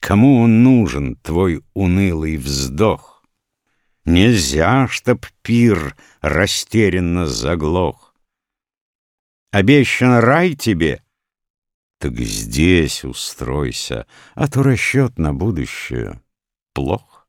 Кому он нужен, твой унылый вздох? Нельзя, чтоб пир растерянно заглох. Обещан рай тебе? Так здесь устройся, а то расчет на будущее плох.